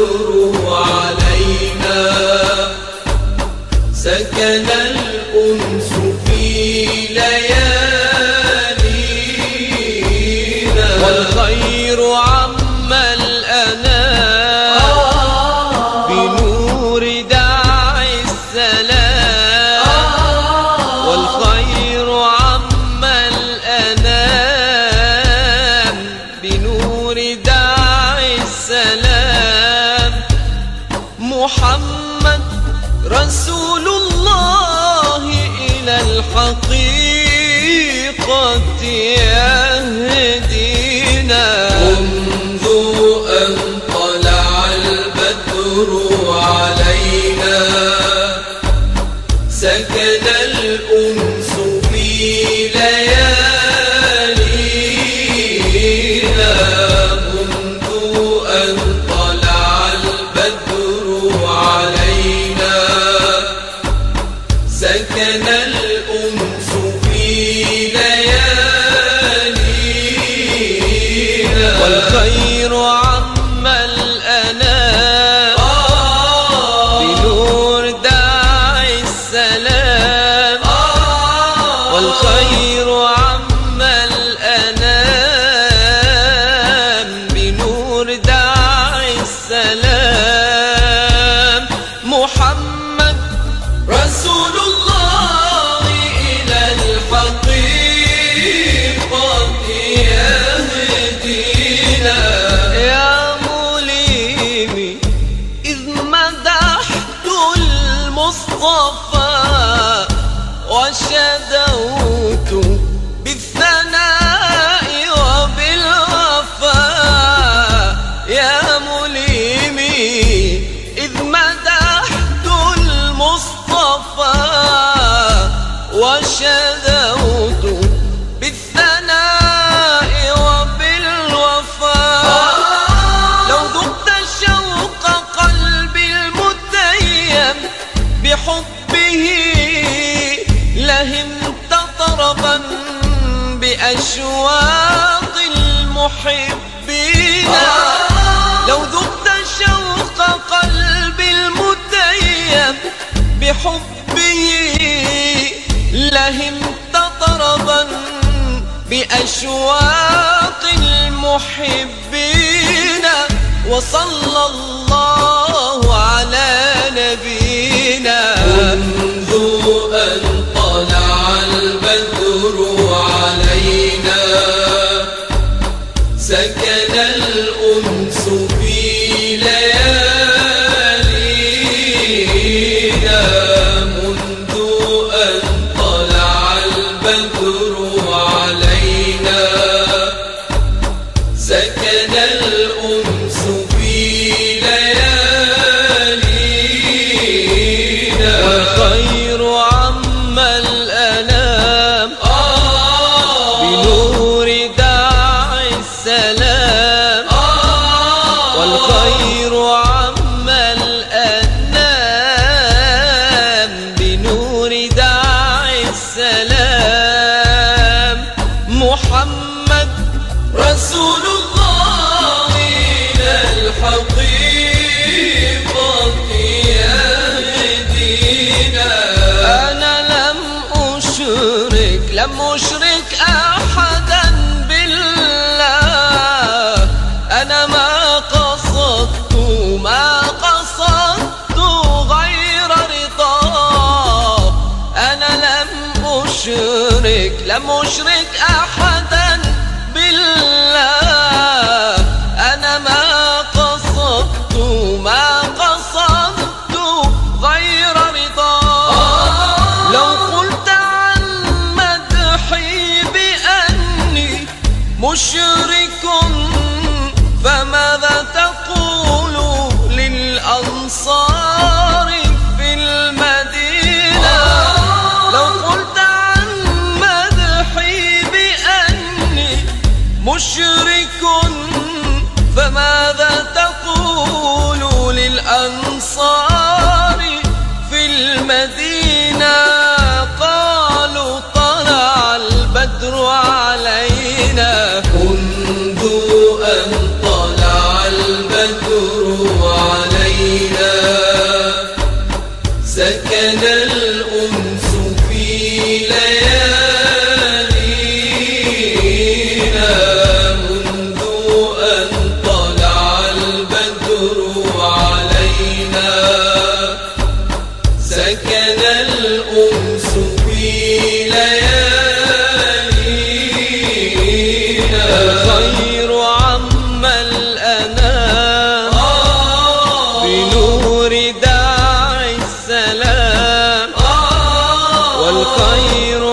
عذره علينا. سكن أشواق المحبين. لو ذقت شوق قلبي المتيم بحبه لهمت طربا بأشواق المحبين. وصلى الله على نبيه كذا الأمة مشرك أحد والخير